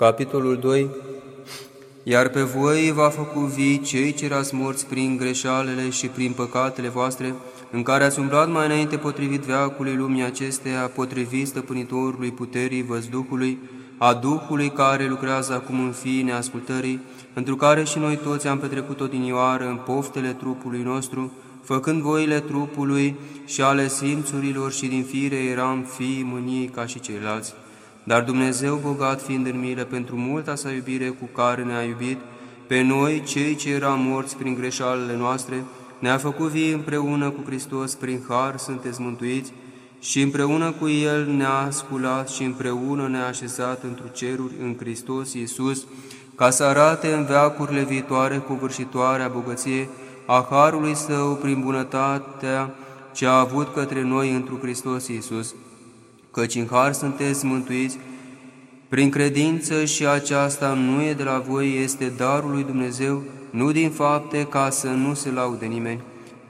Capitolul 2 Iar pe voi va făcu vii cei ce erați morți prin greșalele și prin păcatele voastre, în care ați umblat mai înainte potrivit veacului lumii acesteia, potrivit stăpânitorului puterii văzduhului, a Duhului care lucrează acum în fii neascultării, pentru care și noi toți am petrecut odinioară în poftele trupului nostru, făcând voile trupului și ale simțurilor și din fire eram fii mâniei ca și ceilalți. Dar Dumnezeu, bogat fiind în milă pentru multa sa iubire cu care ne-a iubit, pe noi, cei ce eram morți prin greșalele noastre, ne-a făcut vii împreună cu Hristos, prin har sunteți mântuiți, și împreună cu El ne-a sculat și împreună ne-a așezat într ceruri în Hristos Iisus, ca să arate în veacurile viitoare covârșitoarea bogăție a Harului Său prin bunătatea ce a avut către noi într Hristos Iisus căci în har sunteți mântuiți prin credință și aceasta nu e de la voi, este darul lui Dumnezeu, nu din fapte ca să nu se laude nimeni,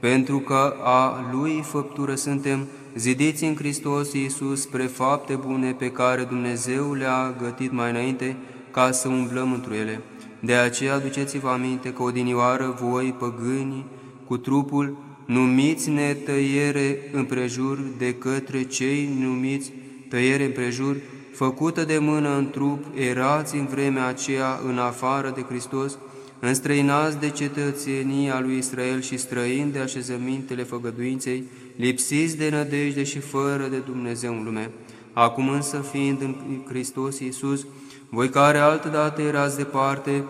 pentru că a lui făptură suntem, zidiți în Hristos Iisus spre fapte bune pe care Dumnezeu le-a gătit mai înainte ca să umblăm într ele. De aceea aduceți-vă aminte că odinioară voi, păgânii, cu trupul, numiți netăiere împrejur de către cei numiți tăiere împrejur, făcută de mână în trup, erați în vremea aceea în afară de Hristos, înstrăinați de cetățenia lui Israel și străini de așezămintele făgăduinței, lipsiți de nădejde și fără de Dumnezeu în lume. Acum însă, fiind în Hristos Iisus, voi care altădată erați departe,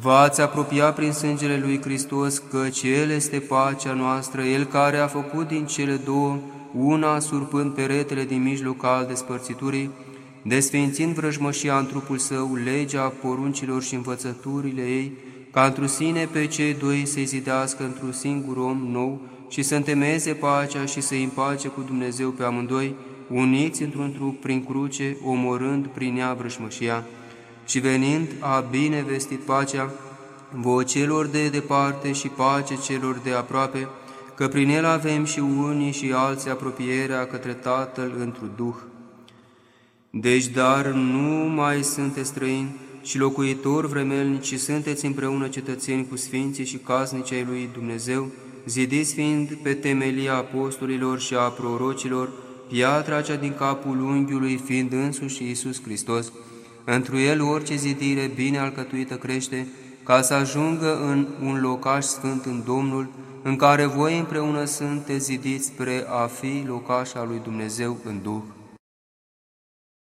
V-ați apropiat prin sângele lui Hristos, căci El este pacea noastră, El care a făcut din cele două, una surpând peretele din mijloc al despărțiturii, desfințind vrăjmășia în trupul său, legea poruncilor și învățăturile ei, ca într sine pe cei doi să-i zidească într-un singur om nou și să întemeze pacea și să-i împace cu Dumnezeu pe amândoi, uniți într-un trup prin cruce, omorând prin ea vrăjmășia și venind a bine vestit pacea, vouă celor de departe și pace celor de aproape, că prin el avem și unii și alții apropierea către Tatăl într Duh. Deci, dar nu mai sunteți străini și locuitori vremelnici, ci sunteți împreună cetățeni cu sfinții și casnici ai lui Dumnezeu, zidiți fiind pe temelia apostolilor și a prorocilor, piatra cea din capul unghiului fiind însuși Iisus Hristos, Întru el orice zidire bine alcătuită crește, ca să ajungă în un locaș sfânt în Domnul, în care voi împreună sunteți zidiți spre a fi locașa lui Dumnezeu în Duh.